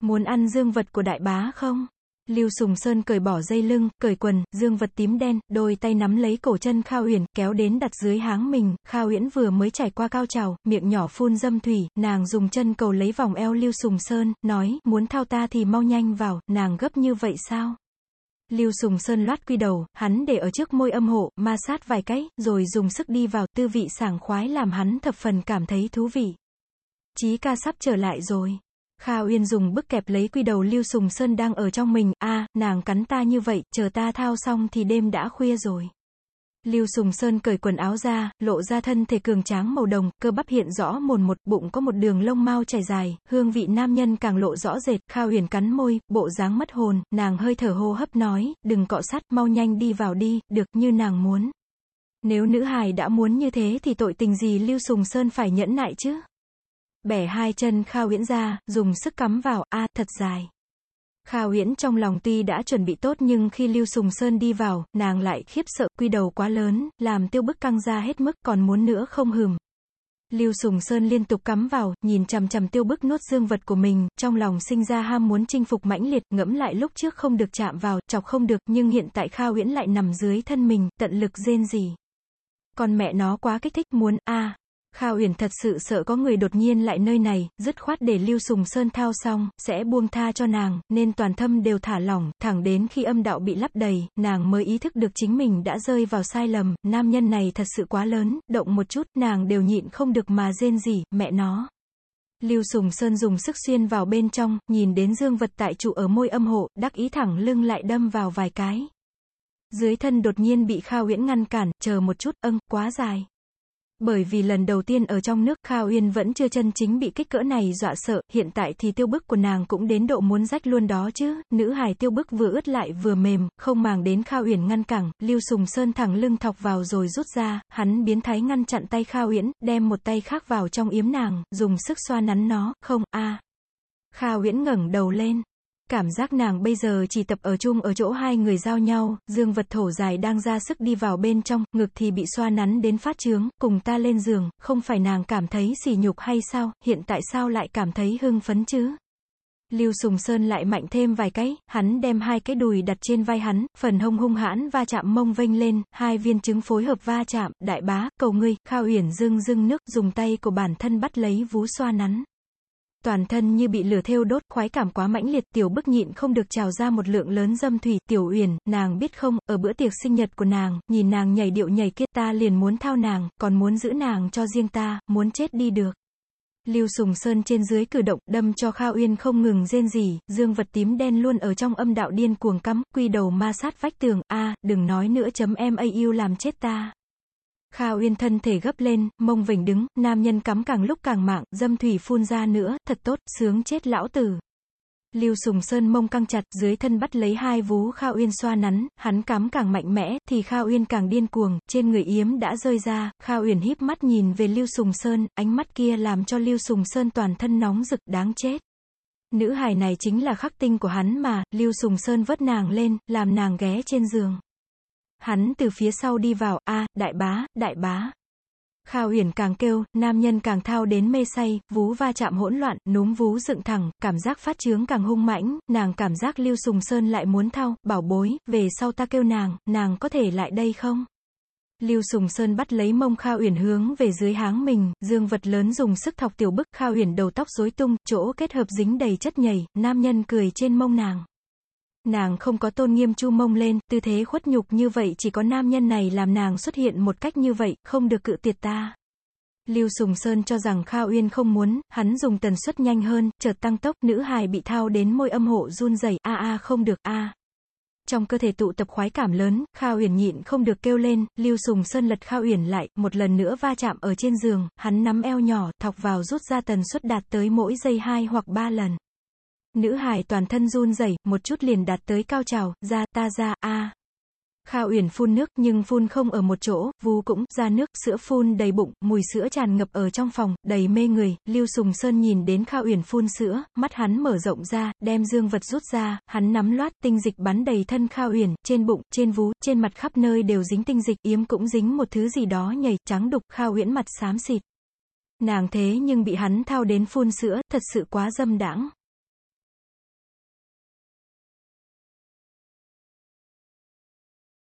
Muốn ăn dương vật của đại bá không? Lưu Sùng Sơn cởi bỏ dây lưng, cởi quần, dương vật tím đen, đôi tay nắm lấy cổ chân Kha Uyển, kéo đến đặt dưới háng mình, Kha Uyển vừa mới trải qua cao trào, miệng nhỏ phun dâm thủy, nàng dùng chân cầu lấy vòng eo Lưu Sùng Sơn, nói, muốn thao ta thì mau nhanh vào, nàng gấp như vậy sao? Lưu Sùng Sơn loát quy đầu, hắn để ở trước môi âm hộ, ma sát vài cái, rồi dùng sức đi vào, tư vị sảng khoái làm hắn thập phần cảm thấy thú vị. Chí ca sắp trở lại rồi. Kha Uyên dùng bức kẹp lấy quy đầu Lưu Sùng Sơn đang ở trong mình, a, nàng cắn ta như vậy, chờ ta thao xong thì đêm đã khuya rồi. Lưu Sùng Sơn cởi quần áo ra, lộ ra thân thể cường tráng màu đồng, cơ bắp hiện rõ mồn một, bụng có một đường lông mau chảy dài, hương vị nam nhân càng lộ rõ rệt, Kha Huyền cắn môi, bộ dáng mất hồn, nàng hơi thở hô hấp nói, đừng cọ sát, mau nhanh đi vào đi, được như nàng muốn. Nếu nữ hài đã muốn như thế thì tội tình gì Lưu Sùng Sơn phải nhẫn nại chứ? Bẻ hai chân Kha Uyển ra, dùng sức cắm vào, a thật dài. Kha Uyển trong lòng tuy đã chuẩn bị tốt nhưng khi Lưu Sùng Sơn đi vào, nàng lại khiếp sợ, quy đầu quá lớn, làm tiêu bức căng ra hết mức, còn muốn nữa không hừm. Lưu Sùng Sơn liên tục cắm vào, nhìn chằm chằm tiêu bức nuốt dương vật của mình, trong lòng sinh ra ham muốn chinh phục mãnh liệt, ngẫm lại lúc trước không được chạm vào, chọc không được, nhưng hiện tại Kha Uyển lại nằm dưới thân mình, tận lực rên gì. Còn mẹ nó quá kích thích, muốn, a Kha Uyển thật sự sợ có người đột nhiên lại nơi này, dứt khoát để Lưu Sùng Sơn thao xong, sẽ buông tha cho nàng, nên toàn thâm đều thả lỏng, thẳng đến khi âm đạo bị lắp đầy, nàng mới ý thức được chính mình đã rơi vào sai lầm, nam nhân này thật sự quá lớn, động một chút, nàng đều nhịn không được mà rên gì, mẹ nó. Lưu Sùng Sơn dùng sức xuyên vào bên trong, nhìn đến dương vật tại trụ ở môi âm hộ, đắc ý thẳng lưng lại đâm vào vài cái. Dưới thân đột nhiên bị Kha Uyển ngăn cản, chờ một chút, âng, quá dài. Bởi vì lần đầu tiên ở trong nước Kha Uyên vẫn chưa chân chính bị kích cỡ này dọa sợ, hiện tại thì tiêu bức của nàng cũng đến độ muốn rách luôn đó chứ, nữ hài tiêu bức vừa ướt lại vừa mềm, không màng đến Kha Uyển ngăn cản, Lưu Sùng Sơn thẳng lưng thọc vào rồi rút ra, hắn biến thái ngăn chặn tay Kha Uyển, đem một tay khác vào trong yếm nàng, dùng sức xoa nắn nó, không, a. Kha Uyển ngẩng đầu lên, Cảm giác nàng bây giờ chỉ tập ở chung ở chỗ hai người giao nhau, dương vật thổ dài đang ra sức đi vào bên trong, ngực thì bị xoa nắn đến phát trướng, cùng ta lên giường, không phải nàng cảm thấy sỉ nhục hay sao, hiện tại sao lại cảm thấy hưng phấn chứ? Lưu Sùng Sơn lại mạnh thêm vài cái, hắn đem hai cái đùi đặt trên vai hắn, phần hông hung hãn va chạm mông vênh lên, hai viên trứng phối hợp va chạm, đại bá, cầu ngươi, khao uyển dưng dưng nước, dùng tay của bản thân bắt lấy vú xoa nắn toàn thân như bị lửa thêu đốt, khoái cảm quá mãnh liệt, tiểu bức nhịn không được trào ra một lượng lớn dâm thủy, tiểu uyển, nàng biết không, ở bữa tiệc sinh nhật của nàng, nhìn nàng nhảy điệu nhảy kia ta liền muốn thao nàng, còn muốn giữ nàng cho riêng ta, muốn chết đi được. Lưu Sùng Sơn trên dưới cử động, đâm cho Kha Uyên không ngừng rên rỉ, dương vật tím đen luôn ở trong âm đạo điên cuồng cắm, quy đầu ma sát vách tường, a, đừng nói nữa chấm em yêu làm chết ta. Kha Uyên thân thể gấp lên, mông vỉnh đứng, nam nhân cắm càng lúc càng mạng, dâm thủy phun ra nữa, thật tốt, sướng chết lão tử. Lưu Sùng Sơn mông căng chặt, dưới thân bắt lấy hai vú Kha Uyên xoa nắn, hắn cắm càng mạnh mẽ, thì Kha Uyên càng điên cuồng, trên người yếm đã rơi ra, Kha Uyên híp mắt nhìn về Lưu Sùng Sơn, ánh mắt kia làm cho Lưu Sùng Sơn toàn thân nóng rực đáng chết. Nữ hài này chính là khắc tinh của hắn mà, Lưu Sùng Sơn vớt nàng lên, làm nàng ghé trên giường. Hắn từ phía sau đi vào, a, đại bá, đại bá. Kha Uyển càng kêu, nam nhân càng thao đến mê say, vú va chạm hỗn loạn, núm vú dựng thẳng, cảm giác phát trướng càng hung mãnh, nàng cảm giác Lưu Sùng Sơn lại muốn thao, bảo bối, về sau ta kêu nàng, nàng có thể lại đây không? Lưu Sùng Sơn bắt lấy mông Kha Uyển hướng về dưới háng mình, dương vật lớn dùng sức thọc tiểu bức, Kha Uyển đầu tóc rối tung, chỗ kết hợp dính đầy chất nhầy, nam nhân cười trên mông nàng. Nàng không có tôn nghiêm chu mông lên, tư thế khuất nhục như vậy chỉ có nam nhân này làm nàng xuất hiện một cách như vậy, không được cự tuyệt ta. Lưu Sùng Sơn cho rằng Kha Uyên không muốn, hắn dùng tần suất nhanh hơn, chợt tăng tốc, nữ hài bị thao đến môi âm hộ run rẩy, a a không được a. Trong cơ thể tụ tập khoái cảm lớn, Kha Uyển nhịn không được kêu lên, Lưu Sùng Sơn lật Kha Uyển lại, một lần nữa va chạm ở trên giường, hắn nắm eo nhỏ, thọc vào rút ra tần suất đạt tới mỗi giây hai hoặc ba lần. Nữ hải toàn thân run rẩy, một chút liền đạt tới cao trào, ra, ta ra, a. À. Kha Uyển phun nước, nhưng phun không ở một chỗ, vu cũng, ra nước, sữa phun đầy bụng, mùi sữa tràn ngập ở trong phòng, đầy mê người, Lưu Sùng Sơn nhìn đến Kha Uyển phun sữa, mắt hắn mở rộng ra, đem dương vật rút ra, hắn nắm loát, tinh dịch bắn đầy thân Kha Uyển, trên bụng, trên vú, trên mặt khắp nơi đều dính tinh dịch, yếm cũng dính một thứ gì đó nhầy, trắng đục, Kha Uyển mặt xám xịt. Nàng thế nhưng bị hắn thao đến phun sữa, thật sự quá dâm đãng.